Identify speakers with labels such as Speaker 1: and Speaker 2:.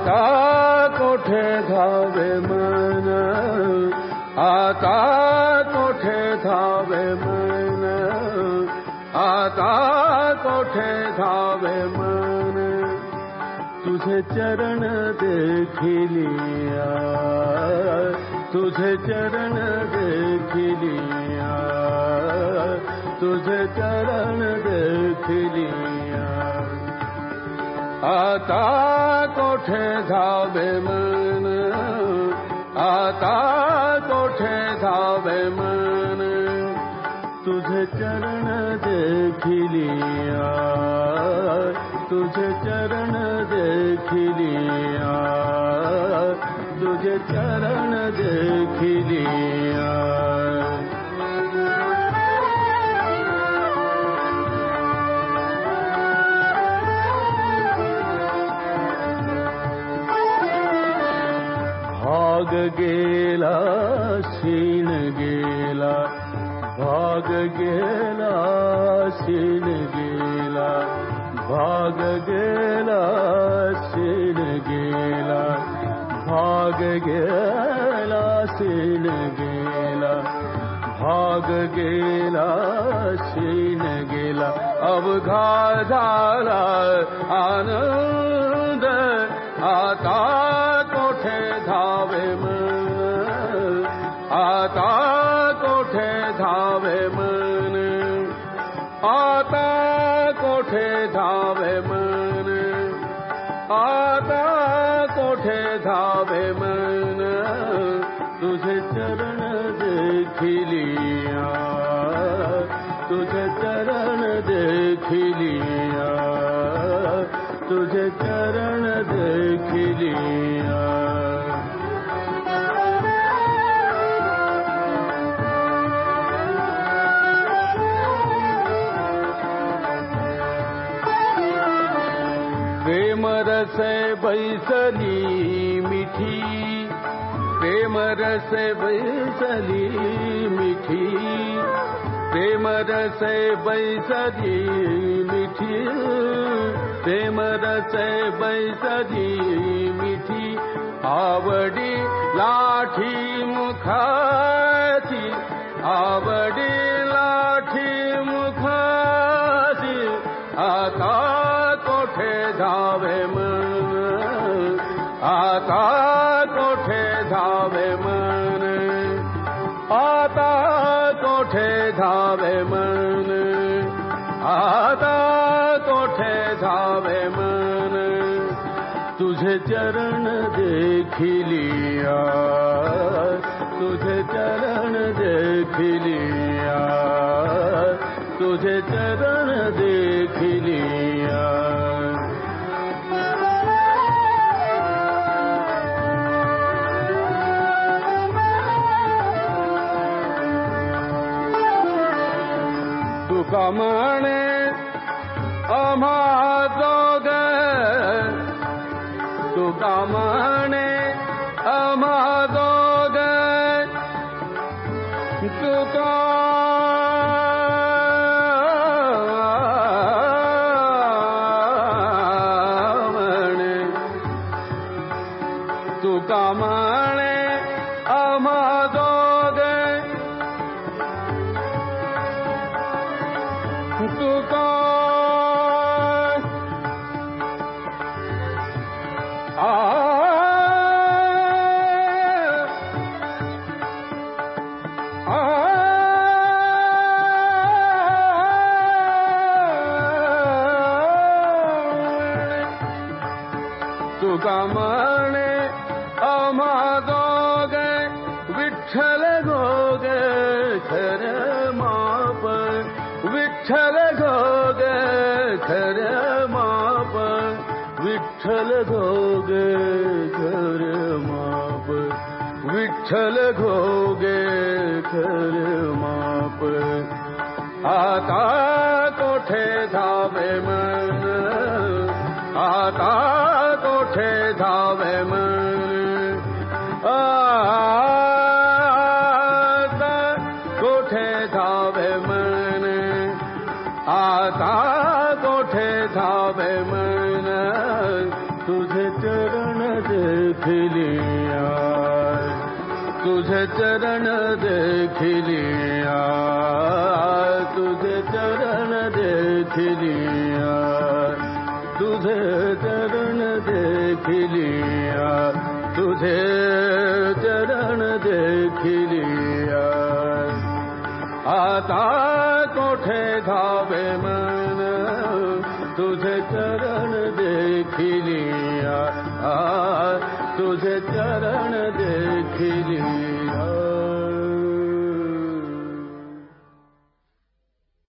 Speaker 1: आता कोठे धावे मन। आता कोठे धावे मन। आता कोठे धावे मन। तुझे चरण देखिलिया तुझे चरण देखिलिया तुझे चरण देखिलिया आता कोठे धावे मन आता कोठे धावे मन तुझे चरण देखिलिया तुझे चरण देखिलिया तुझे चरण देखिलिया भाग गेला शीन गेला भाग गेला शीन गेला भाग गेला शीन गेला भाग गेला शीन गेला भाग गेला शीन गेला अवघा झाला आनंद आता धावे मन। आता कोठे धावे मन? आता कोठे धावे मन? आता कोठे धावे मन? तुझे चरण देखिलिया तुझे चरण देखिलिया तुझे चरण देखिलिया रस बैसली मिठी। प्रेम रस बैसली मिठी। प्रेम रस बैसली मिठी। प्रेम रस बैसली मिठी। आवडी लाठी मुखाची। आवडी लाठी मुखाची। आता आता कोठे धावे मन। आता कोठे धावे मन। आता कोठे धावे मन। तुझे चरण देखिलिया तुझे चरण देखिलिया तुझे चरण तुका म्हणे अमा जोग तुका म्हणे अमा जोग तुका तुका अमा विठ्ठल गोग खर माप। विठ्ठल गोग खर माप। आता कोठे धावे मन? आता कोठे धावे मन? आता कोठे धावे मन? आता कोठे धावे मन? देख तुझे चरण देख तुझे चरण देख तुझे चरण देख लिया। तुझे चरण देख आता कोठे धावे मन। तुझे चरण देख लिया। तुझे चरण देख ली